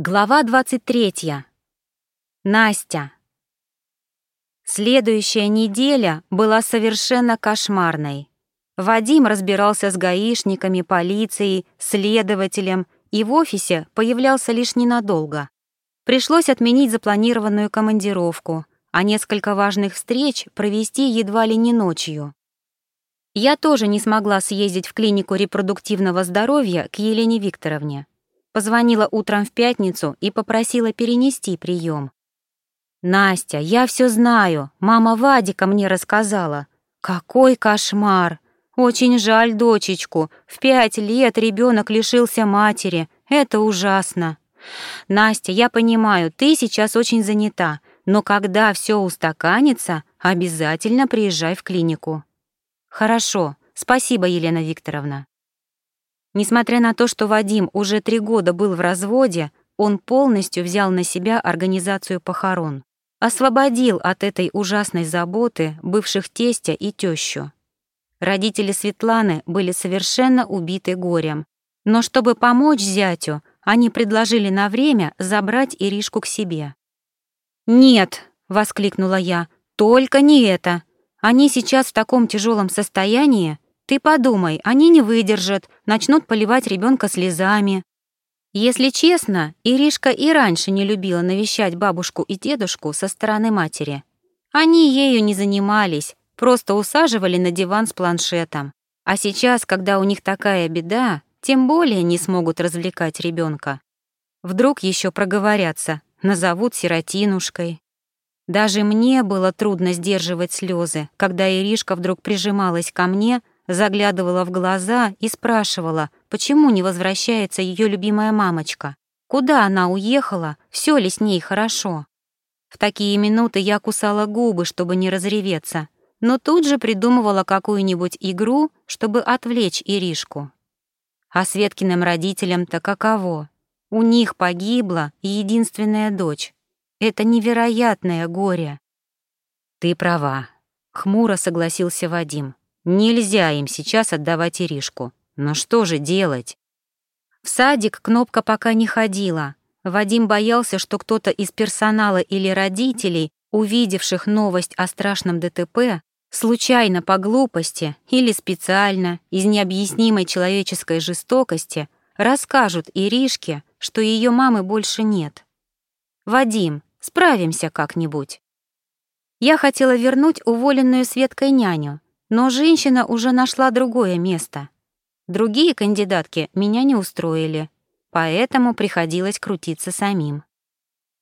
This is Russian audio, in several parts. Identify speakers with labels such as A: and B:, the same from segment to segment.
A: Глава 23. Настя. Следующая неделя была совершенно кошмарной. Вадим разбирался с гаишниками, полицией, следователем и в офисе появлялся лишь ненадолго. Пришлось отменить запланированную командировку, а несколько важных встреч провести едва ли не ночью. Я тоже не смогла съездить в клинику репродуктивного здоровья к Елене Викторовне. Позвонила утром в пятницу и попросила перенести прием. «Настя, я все знаю. Мама Вадика мне рассказала. Какой кошмар! Очень жаль дочечку. В пять лет ребенок лишился матери. Это ужасно. Настя, я понимаю, ты сейчас очень занята, но когда все устаканится, обязательно приезжай в клинику». «Хорошо. Спасибо, Елена Викторовна». Несмотря на то, что Вадим уже три года был в разводе, он полностью взял на себя организацию похорон. Освободил от этой ужасной заботы бывших тестя и тещу. Родители Светланы были совершенно убиты горем. Но чтобы помочь зятю, они предложили на время забрать Иришку к себе. «Нет!» — воскликнула я. «Только не это! Они сейчас в таком тяжелом состоянии, ты подумай, они не выдержат, начнут поливать ребенка слезами. Если честно, Иришка и раньше не любила навещать бабушку и дедушку со стороны матери. Они ею не занимались, просто усаживали на диван с планшетом. А сейчас, когда у них такая беда, тем более не смогут развлекать ребенка. Вдруг еще проговорятся, назовут сиротинушкой. Даже мне было трудно сдерживать слезы, когда Иришка вдруг прижималась ко мне, заглядывала в глаза и спрашивала, почему не возвращается ее любимая мамочка, куда она уехала, все ли с ней хорошо. В такие минуты я кусала губы, чтобы не разреветься, но тут же придумывала какую-нибудь игру, чтобы отвлечь Иришку. А Светкиным родителям-то каково? У них погибла единственная дочь. Это невероятное горе. Ты права, хмуро согласился Вадим. Нельзя им сейчас отдавать Иришку. Но что же делать? В садик кнопка пока не ходила. Вадим боялся, что кто-то из персонала или родителей, увидевших новость о страшном ДТП, случайно по глупости или специально, из необъяснимой человеческой жестокости, расскажут Иришке, что ее мамы больше нет. «Вадим, справимся как-нибудь». Я хотела вернуть уволенную Светкой няню, но женщина уже нашла другое место. Другие кандидатки меня не устроили, поэтому приходилось крутиться самим.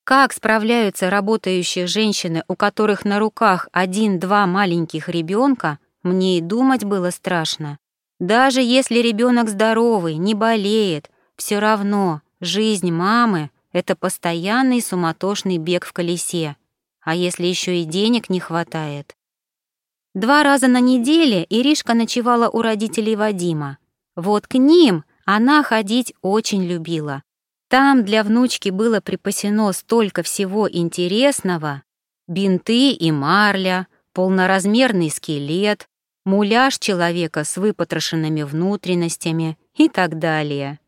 A: Как справляются работающие женщины, у которых на руках один-два маленьких ребенка, мне и думать было страшно. Даже если ребенок здоровый, не болеет, все равно жизнь мамы — это постоянный суматошный бег в колесе. А если еще и денег не хватает? Два раза на неделе Иришка ночевала у родителей Вадима. Вот к ним она ходить очень любила. Там для внучки было припасено столько всего интересного. Бинты и марля, полноразмерный скелет, муляж человека с выпотрошенными внутренностями и так далее.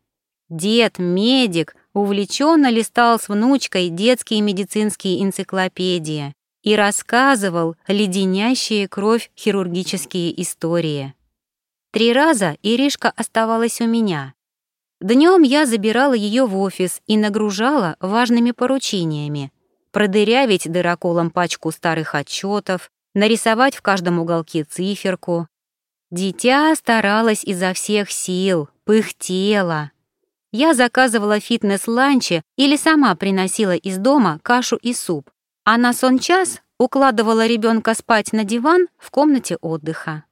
A: Дед-медик увлеченно листал с внучкой детские медицинские энциклопедии и рассказывал леденящие кровь хирургические истории. Три раза Иришка оставалась у меня. Днем я забирала ее в офис и нагружала важными поручениями. Продырявить дыроколом пачку старых отчетов, нарисовать в каждом уголке циферку. Дитя старалась изо всех сил, пыхтела. Я заказывала фитнес-ланчи или сама приносила из дома кашу и суп, а на сон-час укладывала ребенка спать на диван в комнате отдыха.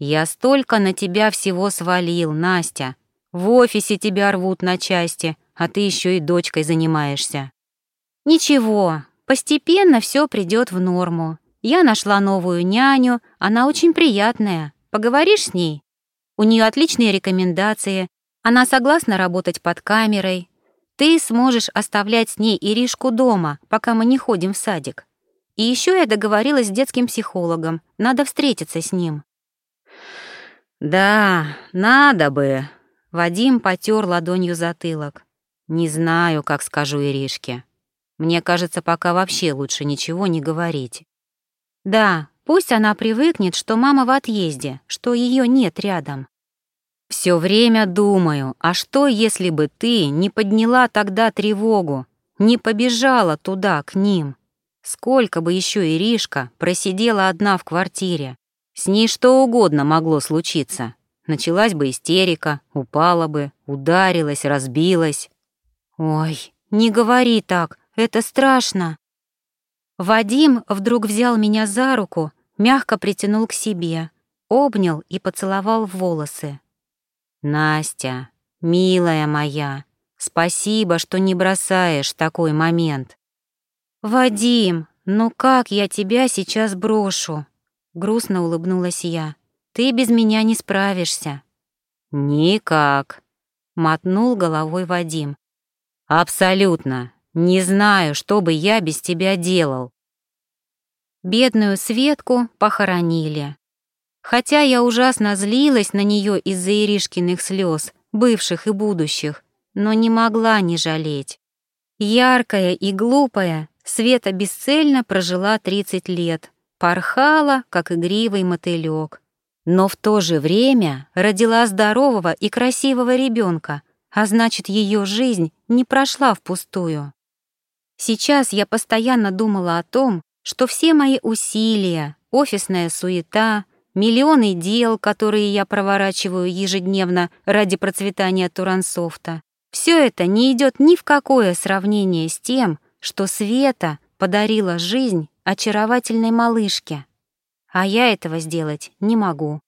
A: «Я столько на тебя всего свалил, Настя. В офисе тебя рвут на части, а ты еще и дочкой занимаешься». «Ничего, постепенно все придет в норму. Я нашла новую няню, она очень приятная. Поговоришь с ней? У нее отличные рекомендации, она согласна работать под камерой, ты сможешь оставлять с ней Иришку дома, пока мы не ходим в садик. И еще я договорилась с детским психологом, надо встретиться с ним».
B: «Да, надо бы», — Вадим потер ладонью затылок.
A: Не знаю, как скажу Иришке. Мне кажется, пока вообще лучше ничего не говорить. Да, пусть она привыкнет, что мама в отъезде, что ее нет рядом. Все время думаю, а что, если бы ты не подняла тогда тревогу, не побежала туда, к ним? Сколько бы еще Иришка просидела одна в квартире? С ней что угодно могло случиться. Началась бы истерика, упала бы, ударилась, разбилась. Ой, не говори так, это страшно. Вадим вдруг взял меня за руку, мягко притянул к себе, обнял и поцеловал в волосы. «Настя, милая моя, спасибо, что не бросаешь такой момент». «Вадим, ну как я тебя сейчас брошу?» Грустно улыбнулась я. «Ты без меня не справишься». «Никак», — мотнул головой Вадим. «Абсолютно. Не знаю, что бы я без тебя делал». Бедную Светку похоронили. Хотя я ужасно злилась на нее из-за Иришкиных слез, бывших и будущих, но не могла не жалеть. Яркая и глупая, Света бесцельно прожила 30 лет, порхала, как игривый мотылек. Но в то же время родила здорового и красивого ребенка, а значит, ее жизнь не прошла впустую. Сейчас я постоянно думала о том, что все мои усилия, офисная суета, миллионы дел, которые я проворачиваю ежедневно ради процветания Турансофта, все это не идет ни в какое сравнение с тем, что Света подарила жизнь очаровательной малышке. А я этого сделать не могу.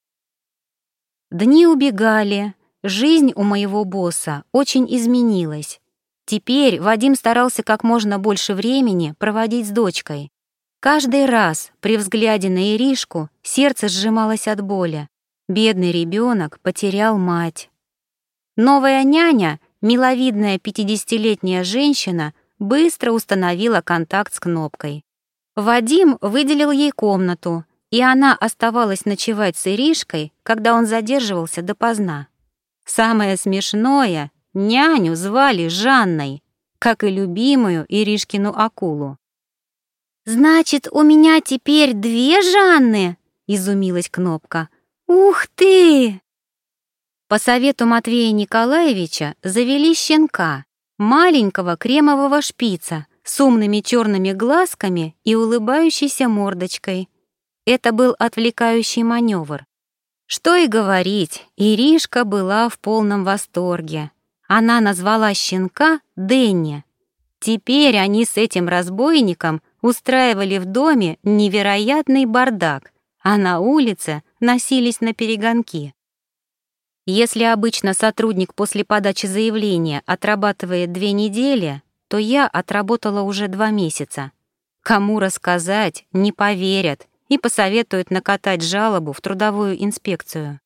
A: Дни убегали, жизнь у моего босса очень изменилась. Теперь Вадим старался как можно больше времени проводить с дочкой. Каждый раз при взгляде на Иришку сердце сжималось от боли. Бедный ребенок потерял мать. Новая няня, миловидная 50-летняя женщина, быстро установила контакт с кнопкой. Вадим выделил ей комнату, и она оставалась ночевать с Иришкой, когда он задерживался допоздна. Самое смешное, няню звали Жанной, как и любимую Иришкину акулу. «Значит, у меня теперь две Жанны?» — изумилась Кнопка. «Ух ты!» По совету Матвея Николаевича завели щенка, маленького кремового шпица с умными черными глазками и улыбающейся мордочкой. Это был отвлекающий маневр. Что и говорить, Иришка была в полном восторге. Она назвала щенка Дэнни. Теперь они с этим разбойником устраивали в доме невероятный бардак, а на улице носились на перегонки. Если обычно сотрудник после подачи заявления отрабатывает две недели, то я отработала уже два месяца. Кому рассказать, не поверят и посоветуют накатать жалобу в трудовую инспекцию.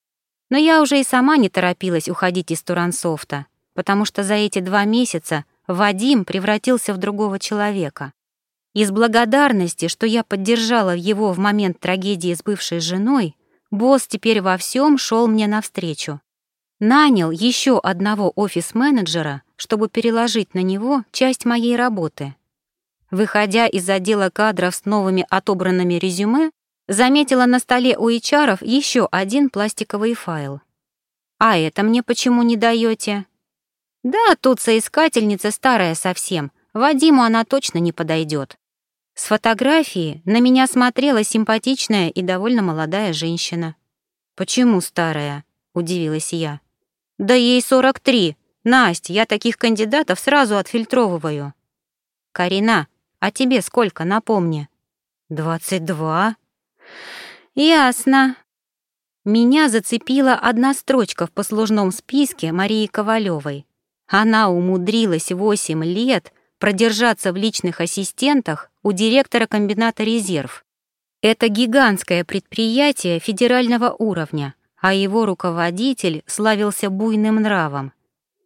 A: Но я уже и сама не торопилась уходить из Турансофта, потому что за эти два месяца Вадим превратился в другого человека. Из благодарности, что я поддержала его в момент трагедии с бывшей женой, босс теперь во всем шел мне навстречу. Нанял еще одного офис-менеджера, чтобы переложить на него часть моей работы. Выходя из отдела кадров с новыми отобранными резюме, заметила на столе у HR еще один пластиковый файл. «А это мне почему не даете? «Да, тут соискательница старая совсем, Вадиму она точно не подойдет. С фотографии на меня смотрела симпатичная и довольно молодая женщина. «Почему старая?» — удивилась я. «Да ей 43. Насть, я таких кандидатов сразу отфильтровываю». «Карина, а тебе сколько, напомни?» «Двадцать два». «Ясно». Меня зацепила одна строчка в послужном списке Марии Ковалевой. Она умудрилась восемь лет продержаться в личных ассистентах у директора комбината «Резерв». Это гигантское предприятие федерального уровня, а его руководитель славился буйным нравом.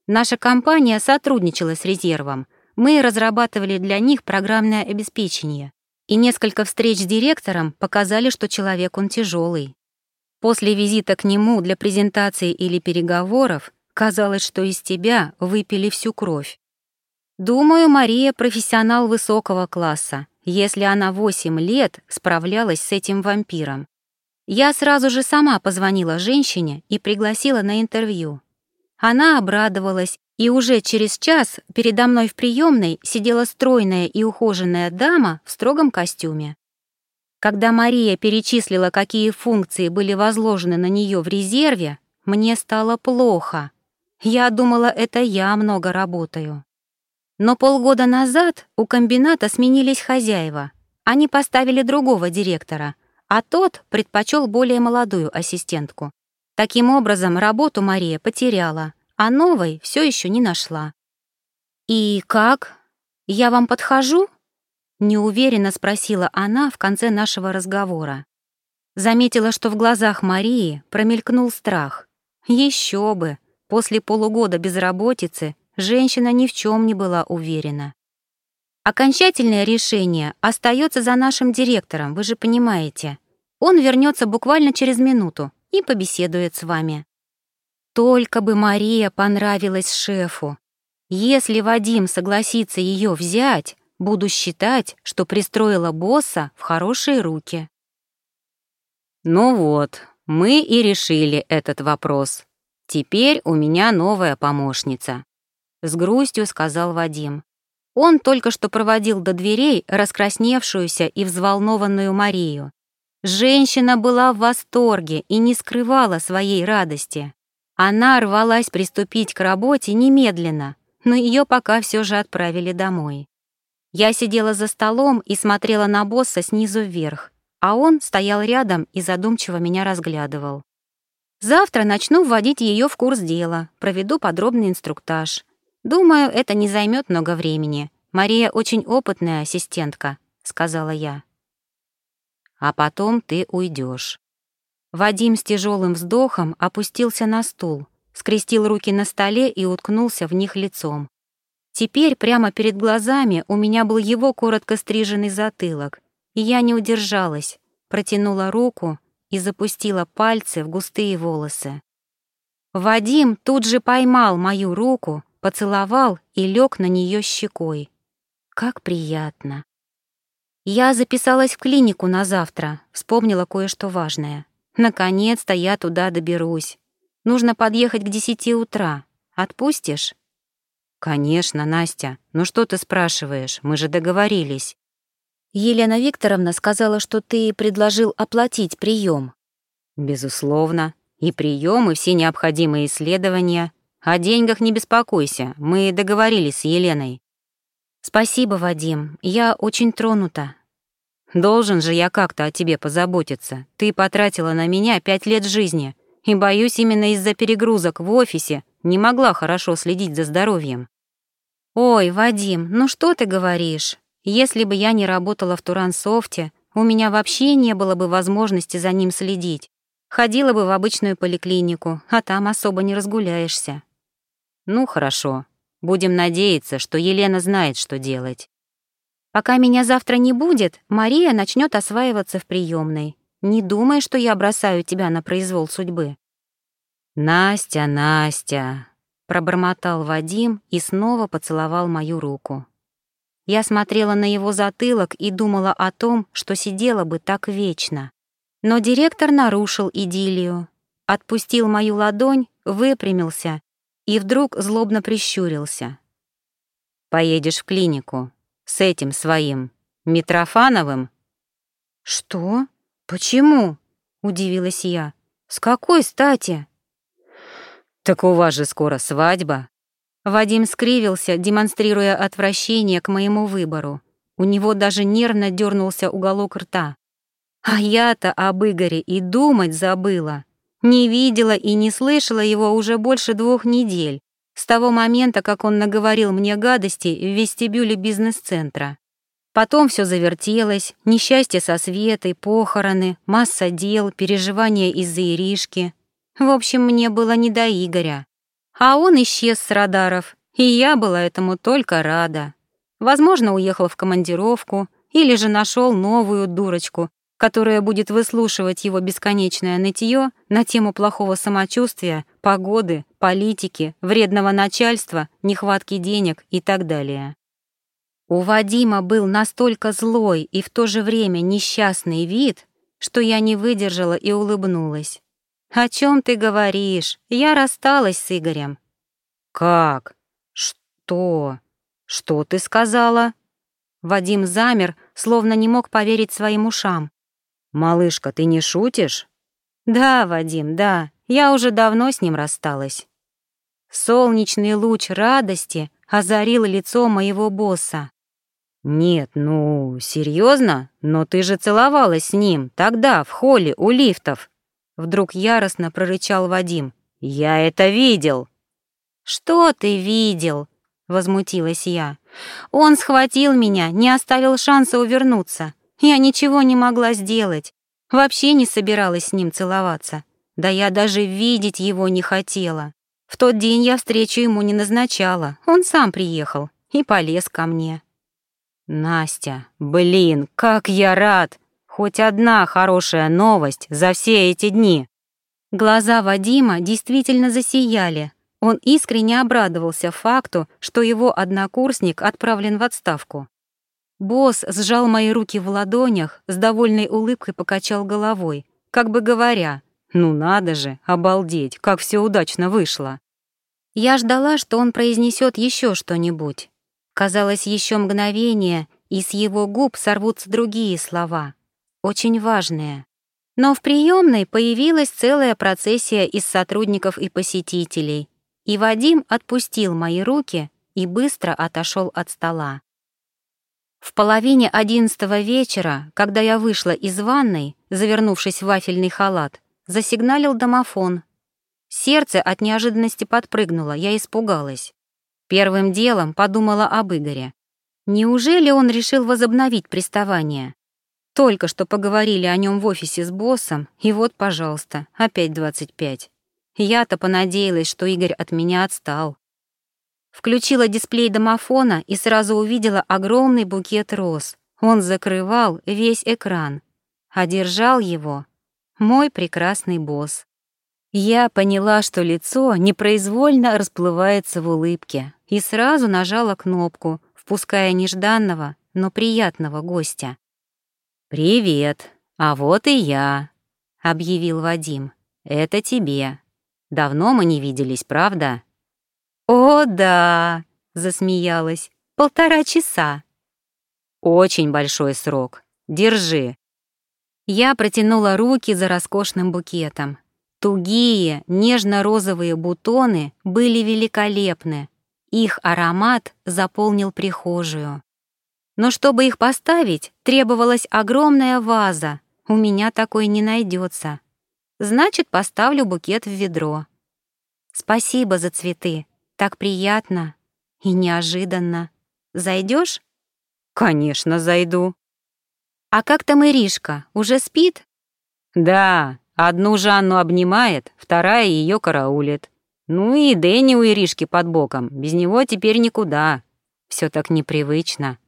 A: Наша компания сотрудничала с «Резервом», мы разрабатывали для них программное обеспечение, и несколько встреч с директором показали, что человек он тяжелый. После визита к нему для презентации или переговоров казалось, что из тебя выпили всю кровь. Думаю, Мария профессионал высокого класса, если она 8 лет справлялась с этим вампиром. Я сразу же сама позвонила женщине и пригласила на интервью. Она обрадовалась, и уже через час передо мной в приемной сидела стройная и ухоженная дама в строгом костюме. Когда Мария перечислила, какие функции были возложены на нее в резерве, мне стало плохо. Я думала, это я много работаю. Но полгода назад у комбината сменились хозяева. Они поставили другого директора, а тот предпочел более молодую ассистентку. Таким образом, работу Мария потеряла, а новой все еще не нашла. «И как? Я вам подхожу?» Неуверенно спросила она в конце нашего разговора. Заметила, что в глазах Марии промелькнул страх. Еще бы! После полугода безработицы женщина ни в чем не была уверена. Окончательное решение остается за нашим директором, вы же понимаете. Он вернется буквально через минуту и побеседует с вами. Только бы Мария понравилась шефу. Если Вадим согласится ее взять, Буду считать, что пристроила босса в хорошие руки. Ну вот, мы и решили этот вопрос. Теперь у меня новая помощница. С грустью сказал Вадим. Он только что проводил до дверей раскрасневшуюся и взволнованную Марию. Женщина была в восторге и не скрывала своей радости. Она рвалась приступить к работе немедленно, но ее пока все же отправили домой. Я сидела за столом и смотрела на босса снизу вверх, а он стоял рядом и задумчиво меня разглядывал. Завтра начну вводить ее в курс дела, проведу подробный инструктаж. Думаю, это не займет много времени. Мария очень опытная ассистентка, сказала я. А потом ты уйдешь. Вадим с тяжелым вздохом опустился на стул, скрестил руки на столе и уткнулся в них лицом. Теперь прямо перед глазами у меня был его коротко стриженный затылок, и я не удержалась, протянула руку и запустила пальцы в густые волосы. Вадим тут же поймал мою руку, поцеловал и лег на нее щекой. Как приятно. Я записалась в клинику на завтра, вспомнила кое-что важное. Наконец-то я туда доберусь. Нужно подъехать к десяти утра. Отпустишь? «Конечно, Настя. Ну что ты спрашиваешь? Мы же договорились». «Елена Викторовна сказала, что ты предложил оплатить прием. «Безусловно. И прием, и все необходимые исследования. О деньгах не беспокойся. Мы договорились с Еленой». «Спасибо, Вадим. Я очень тронута». «Должен же я как-то о тебе позаботиться. Ты потратила на меня пять лет жизни, и, боюсь, именно из-за перегрузок в офисе не могла хорошо следить за здоровьем. «Ой, Вадим, ну что ты говоришь? Если бы я не работала в Турансофте, у меня вообще не было бы возможности за ним следить. Ходила бы в обычную поликлинику, а там особо не разгуляешься». «Ну, хорошо. Будем надеяться, что Елена знает, что делать». «Пока меня завтра не будет, Мария начнет осваиваться в приемной. Не думай, что я бросаю тебя на произвол судьбы». «Настя, Настя», Пробормотал Вадим и снова поцеловал мою руку. Я смотрела на его затылок и думала о том, что сидела бы так вечно. Но директор нарушил идиллию, отпустил мою ладонь, выпрямился и вдруг злобно прищурился. «Поедешь в клинику с этим своим Митрофановым?» «Что? Почему?» — удивилась я. «С какой стати?» «Так у вас же скоро свадьба». Вадим скривился, демонстрируя отвращение к моему выбору. У него даже нервно дернулся уголок рта. А я-то об Игоре и думать забыла. Не видела и не слышала его уже больше двух недель, с того момента, как он наговорил мне гадости в вестибюле бизнес-центра. Потом все завертелось, несчастье со Светой, похороны, масса дел, переживания из-за Иришки. В общем, мне было не до Игоря. А он исчез с радаров, и я была этому только рада. Возможно, уехал в командировку или же нашел новую дурочку, которая будет выслушивать его бесконечное нытье на тему плохого самочувствия, погоды, политики, вредного начальства, нехватки денег и так далее. У Вадима был настолько злой и в то же время несчастный вид, что я не выдержала и улыбнулась. «О чем ты говоришь? Я рассталась с Игорем». «Как? Что? Что ты сказала?» Вадим замер, словно не мог поверить своим ушам. «Малышка, ты не шутишь?» «Да, Вадим, да, я уже давно с ним рассталась». Солнечный луч радости озарил лицо моего босса. «Нет, ну, серьезно? Но ты же целовалась с ним тогда, в холле, у лифтов!» Вдруг яростно прорычал Вадим. «Я это видел!» «Что ты видел?» — возмутилась я. «Он схватил меня, не оставил шанса увернуться. Я ничего не могла сделать. Вообще не собиралась с ним целоваться. Да я даже видеть его не хотела. В тот день я встречу ему не назначала. Он сам приехал и полез ко мне. Настя, блин, как я рад! Хоть одна хорошая новость за все эти дни. Глаза Вадима действительно засияли. Он искренне обрадовался факту, что его однокурсник отправлен в отставку. Босс сжал мои руки в ладонях, с довольной улыбкой покачал головой, как бы говоря, «Ну надо же, обалдеть, как все удачно вышло». Я ждала, что он произнесет еще что-нибудь, Казалось, еще мгновение, и с его губ сорвутся другие слова, очень важные. Но в приемной появилась целая процессия из сотрудников и посетителей, и Вадим отпустил мои руки и быстро отошел от стола. В половине одиннадцатого вечера, когда я вышла из ванной, завернувшись в вафельный халат, засигналил домофон. Сердце от неожиданности подпрыгнуло, я испугалась. Первым делом подумала об Игоре. Неужели он решил возобновить приставание? Только что поговорили о нем в офисе с боссом, и вот, пожалуйста, опять 25. Я-то понадеялась, что Игорь от меня отстал. Включила дисплей домофона и сразу увидела огромный букет роз. Он закрывал весь экран, а держал его мой прекрасный босс. Я поняла, что лицо непроизвольно расплывается в улыбке, и сразу нажала кнопку, впуская нежданного, но приятного гостя. «Привет, а вот и я», — объявил Вадим. «Это тебе. Давно мы не виделись, правда?» «О, да», — засмеялась, — «полтора часа». «Очень большой срок. Держи». Я протянула руки за роскошным букетом. Тугие, нежно-розовые бутоны были великолепны. Их аромат заполнил прихожую. Но чтобы их поставить, требовалась огромная ваза. У меня такой не найдется. Значит, поставлю букет в ведро. Спасибо за цветы. Так приятно и неожиданно. Зайдешь? Конечно, зайду. А как там Иришка? Уже спит? Да, Одну Жанну обнимает, вторая ее караулит. Ну и Дэнни у Иришки под боком, без него теперь никуда. Все так непривычно.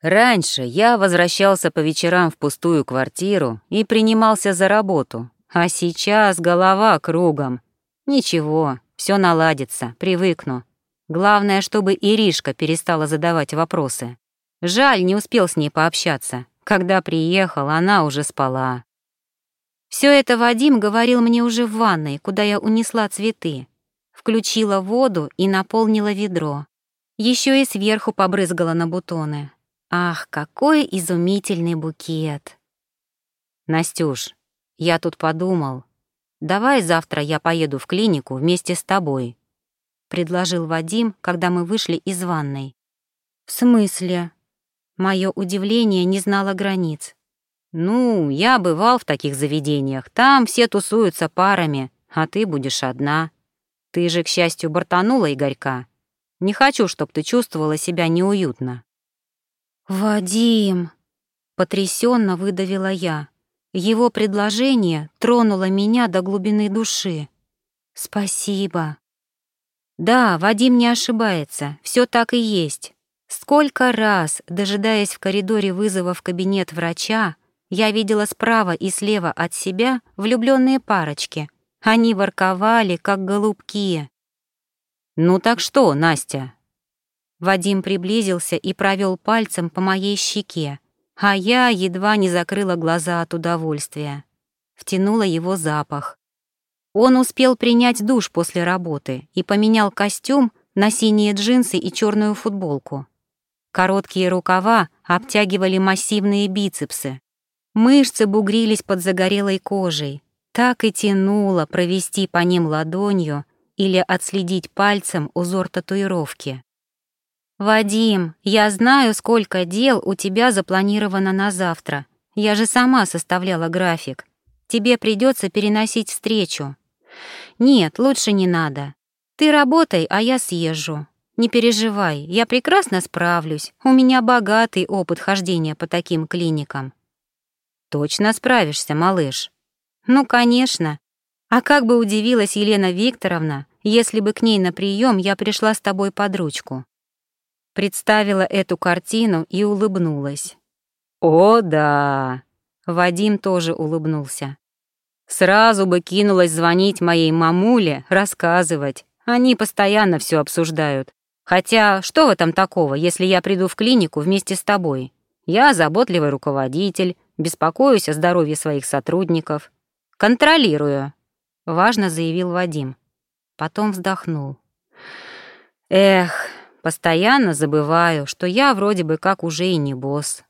A: Раньше я возвращался по вечерам в пустую квартиру и принимался за работу, а сейчас голова кругом. Ничего, все наладится, привыкну. Главное, чтобы Иришка перестала задавать вопросы. Жаль, не успел с ней пообщаться. Когда приехал, она уже спала. Все это Вадим говорил мне уже в ванной, куда я унесла цветы. Включила воду и наполнила ведро. Еще и сверху побрызгала на бутоны. Ах, какой изумительный букет! Настюш, я тут подумал. Давай завтра я поеду в клинику вместе с тобой, предложил Вадим, когда мы вышли из ванной. В смысле? Мое удивление не знало границ. «Ну, я бывал в таких заведениях. Там все тусуются парами, а ты будешь одна. Ты же, к счастью, бортанула Игорька. Не хочу, чтобы ты чувствовала себя неуютно». «Вадим!» — потрясенно выдавила я. Его предложение тронуло меня до глубины души. «Спасибо». Да, Вадим не ошибается, все так и есть. Сколько раз, дожидаясь в коридоре вызова в кабинет врача, я видела справа и слева от себя влюбленные парочки. Они ворковали, как голубки.
B: «Ну так что, Настя?»
A: Вадим приблизился и провел пальцем по моей щеке, а я едва не закрыла глаза от удовольствия. Втянула его запах. Он успел принять душ после работы и поменял костюм на синие джинсы и черную футболку. Короткие рукава обтягивали массивные бицепсы. Мышцы бугрились под загорелой кожей. Так и тянуло провести по ним ладонью или отследить пальцем узор татуировки. «Вадим, я знаю, сколько дел у тебя запланировано на завтра. Я же сама составляла график. Тебе придется переносить встречу». «Нет, лучше не надо. Ты работай, а я съезжу. Не переживай, я прекрасно справлюсь. У меня богатый опыт хождения по таким клиникам».
B: «Точно справишься, малыш?»
A: «Ну, конечно. А как бы удивилась Елена Викторовна, если бы к ней на прием я пришла с тобой под ручку?» Представила эту картину и улыбнулась.
B: «О, да!»
A: Вадим тоже улыбнулся.
B: «Сразу бы кинулась звонить моей мамуле, рассказывать. Они постоянно все обсуждают. Хотя, что в этом такого, если я приду в клинику вместе с тобой? Я заботливый руководитель, беспокоюсь о здоровье своих сотрудников. Контролирую», — важно заявил Вадим. Потом вздохнул. «Эх, Постоянно забываю, что я вроде бы как уже и не босс.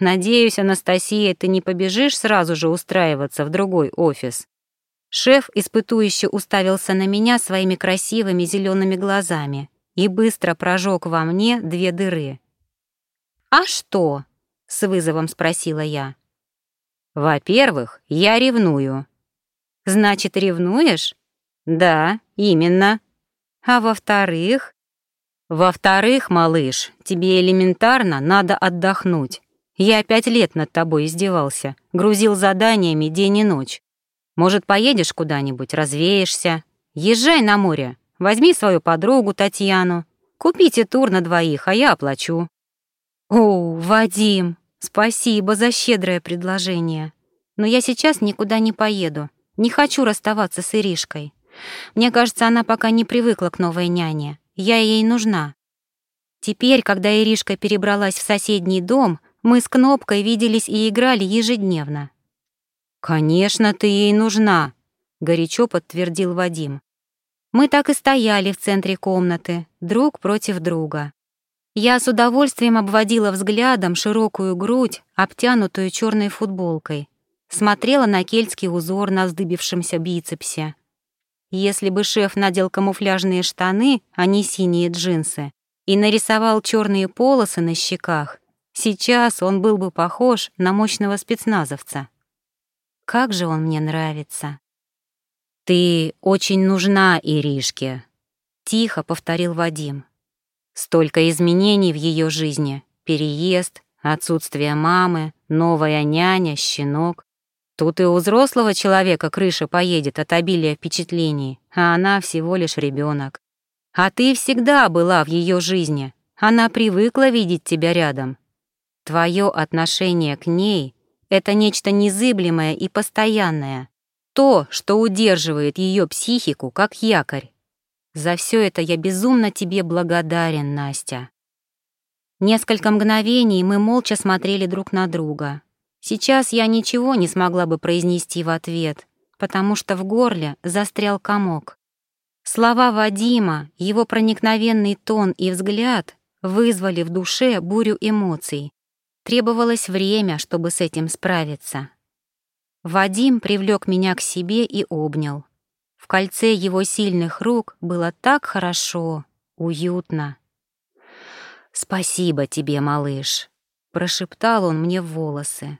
B: Надеюсь, Анастасия, ты не побежишь сразу же устраиваться в другой офис. Шеф испытующе уставился на меня своими красивыми зелеными глазами и быстро прожег во мне две дыры. «А что?» — с вызовом спросила я. «Во-первых, я ревную». «Значит, ревнуешь?» «Да, именно». «А во-вторых?» Во-вторых, малыш, тебе элементарно надо отдохнуть. Я пять лет над тобой издевался, грузил заданиями день и ночь. Может, поедешь куда-нибудь, развеешься? Езжай на море, возьми свою подругу Татьяну, купите тур на двоих, а я оплачу». «О, Вадим, спасибо за щедрое предложение. Но я сейчас никуда не поеду, не хочу расставаться с Иришкой. Мне кажется, она пока не привыкла к новой няне. Я ей нужна. Теперь, когда Иришка перебралась в соседний дом, мы с Кнопкой виделись и играли ежедневно. «Конечно, ты ей нужна», — горячо подтвердил Вадим. Мы так и стояли в центре комнаты, друг против друга. Я с удовольствием обводила взглядом широкую грудь, обтянутую черной футболкой, смотрела на кельтский узор на вздыбившемся бицепсе. Если бы шеф надел камуфляжные штаны, а не синие джинсы, и нарисовал черные полосы на щеках, сейчас он был бы похож на мощного спецназовца. Как же он мне нравится. «Ты очень нужна Иришке», — тихо повторил Вадим. «Столько изменений в ее жизни. Переезд, отсутствие мамы, новая няня, щенок. Тут и у взрослого человека крыша поедет от обилия впечатлений, а она всего лишь ребенок. А ты всегда была в ее жизни, она привыкла видеть тебя рядом. Твое отношение к ней — это нечто незыблемое и постоянное, то, что удерживает ее психику как якорь. За все это я безумно тебе благодарен, Настя. Несколько мгновений мы молча смотрели друг на друга. Сейчас я ничего не смогла бы произнести в ответ, потому что в горле застрял комок. Слова Вадима, его проникновенный тон и взгляд вызвали в душе бурю эмоций. Требовалось время, чтобы с этим справиться. Вадим привлек меня к себе и обнял. В кольце его сильных рук было так хорошо, уютно. «Спасибо тебе, малыш», — прошептал он мне в волосы.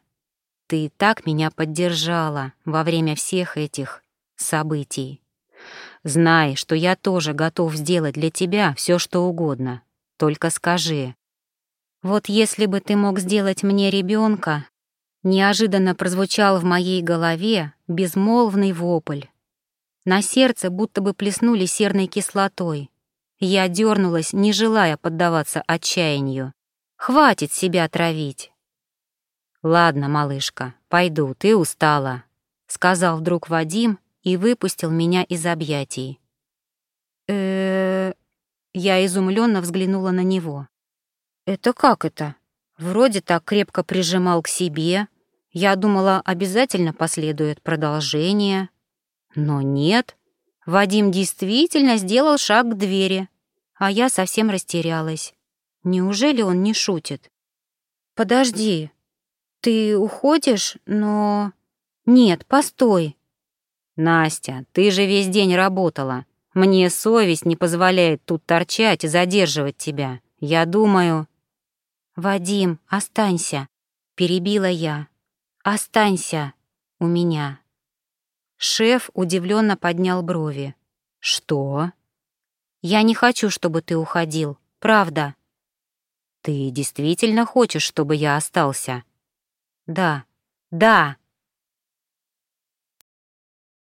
B: Ты так меня поддержала во время всех этих событий. Знай, что я тоже готов сделать для тебя все, что угодно. Только скажи. Вот если бы ты мог сделать мне ребенка, неожиданно прозвучал в моей голове безмолвный вопль. На сердце будто бы плеснули серной кислотой. Я дернулась, не желая поддаваться отчаянию. Хватит себя травить. «Ладно, малышка, пойду, ты устала», — сказал вдруг Вадим и выпустил меня из объятий. э
A: Я изумленно взглянула на него. «Это как это? Вроде так крепко прижимал к себе. Я думала, обязательно последует продолжение. Но нет. Вадим действительно сделал шаг к двери, а я совсем растерялась. Неужели он не шутит? «Подожди, ты уходишь, но...» «Нет, постой».
B: «Настя, ты же весь день работала. Мне совесть не позволяет тут торчать и задерживать тебя. Я думаю...»
A: «Вадим, останься», — перебила я. «Останься у меня». Шеф удивленно поднял брови.
B: «Что?»
A: «Я не хочу, чтобы ты уходил. Правда».
B: «Ты действительно хочешь, чтобы я остался?»
A: «Да, да!»